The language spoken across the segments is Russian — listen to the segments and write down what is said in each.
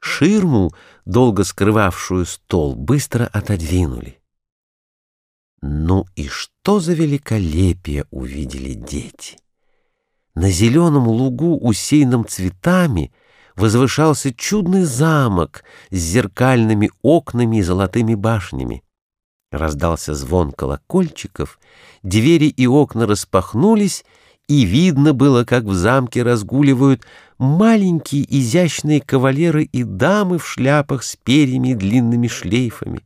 Ширму, долго скрывавшую стол, быстро отодвинули. Ну и что за великолепие увидели дети! На зеленом лугу, усеянном цветами, возвышался чудный замок с зеркальными окнами и золотыми башнями. Раздался звон колокольчиков, двери и окна распахнулись, и видно было, как в замке разгуливают маленькие изящные кавалеры и дамы в шляпах с перьями и длинными шлейфами.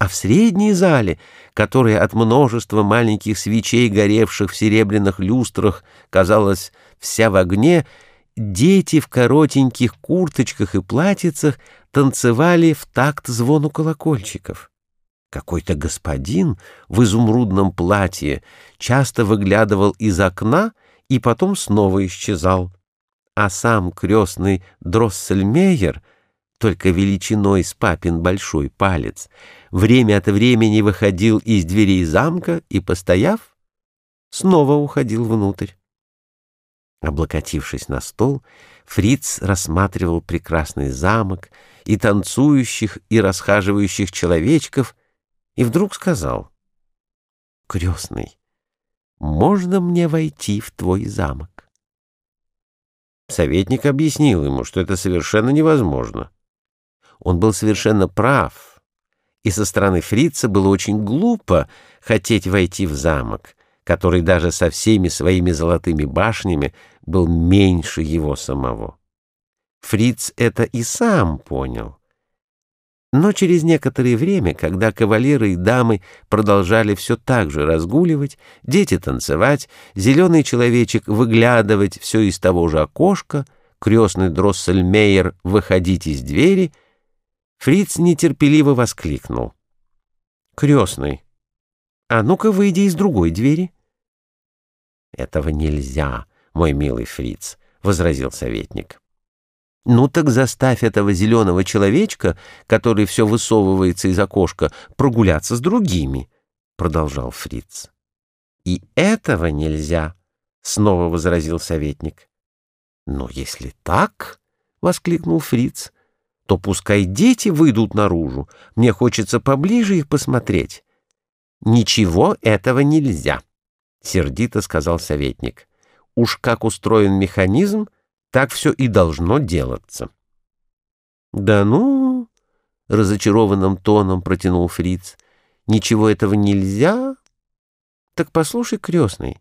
А в средней зале, которая от множества маленьких свечей, горевших в серебряных люстрах, казалась вся в огне, дети в коротеньких курточках и платьицах танцевали в такт звону колокольчиков. Какой-то господин в изумрудном платье часто выглядывал из окна и потом снова исчезал. А сам крестный Дроссельмейер, только величиной с папин большой палец, время от времени выходил из дверей замка и, постояв, снова уходил внутрь. Облокотившись на стол, Фриц рассматривал прекрасный замок и танцующих и расхаживающих человечков — и вдруг сказал, «Крестный, можно мне войти в твой замок?» Советник объяснил ему, что это совершенно невозможно. Он был совершенно прав, и со стороны фрица было очень глупо хотеть войти в замок, который даже со всеми своими золотыми башнями был меньше его самого. Фриц это и сам понял но через некоторое время, когда кавалеры и дамы продолжали все так же разгуливать, дети танцевать, зеленый человечек выглядывать все из того же окошка, крестный Дроссельмейер выходить из двери, Фриц нетерпеливо воскликнул. «Крестный, а ну-ка выйди из другой двери». «Этого нельзя, мой милый Фриц», — возразил советник. «Ну так заставь этого зеленого человечка, который все высовывается из окошка, прогуляться с другими», — продолжал Фриц. «И этого нельзя», — снова возразил советник. «Но если так», — воскликнул Фриц, — «то пускай дети выйдут наружу. Мне хочется поближе их посмотреть». «Ничего этого нельзя», — сердито сказал советник. «Уж как устроен механизм, так все и должно делаться. «Да ну!» — разочарованным тоном протянул Фриц. «Ничего этого нельзя?» «Так послушай, крестный,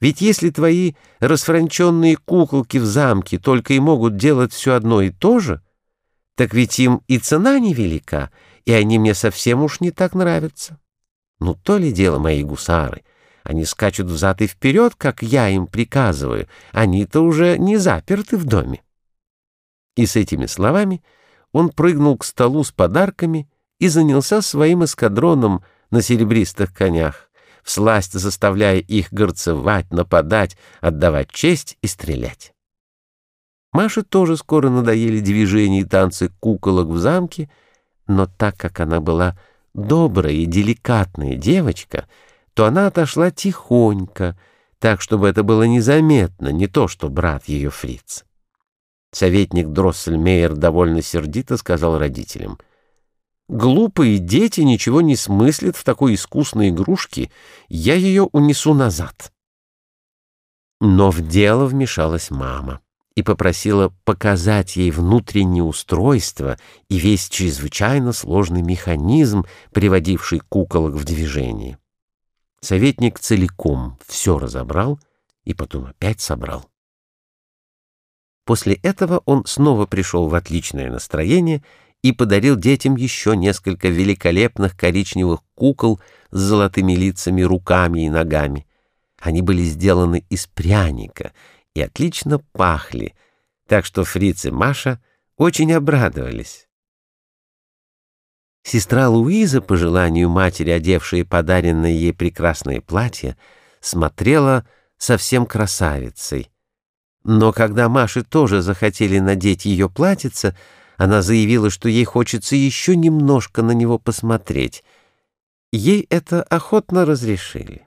ведь если твои расфранченные куколки в замке только и могут делать все одно и то же, так ведь им и цена невелика, и они мне совсем уж не так нравятся. Ну, то ли дело мои гусары — они скачут взад и вперед, как я им приказываю. Они-то уже не заперты в доме. И с этими словами он прыгнул к столу с подарками и занялся своим эскадроном на серебристых конях, всласть заставляя их горцевать, нападать, отдавать честь и стрелять. Маше тоже скоро надоели движения и танцы куколок в замке, но так как она была добрая и деликатная девочка — то она отошла тихонько, так, чтобы это было незаметно, не то что брат ее фриц. Советник Дроссельмейер довольно сердито сказал родителям, «Глупые дети ничего не смыслят в такой искусной игрушке, я ее унесу назад». Но в дело вмешалась мама и попросила показать ей внутреннее устройство и весь чрезвычайно сложный механизм, приводивший куколок в движение. Советник целиком все разобрал и потом опять собрал. После этого он снова пришел в отличное настроение и подарил детям еще несколько великолепных коричневых кукол с золотыми лицами, руками и ногами. Они были сделаны из пряника и отлично пахли, так что Фриц и Маша очень обрадовались. Сестра Луиза, по желанию матери, одевшая подаренное ей прекрасное платье, смотрела совсем красавицей. Но когда Маше тоже захотели надеть ее платьице, она заявила, что ей хочется еще немножко на него посмотреть. Ей это охотно разрешили.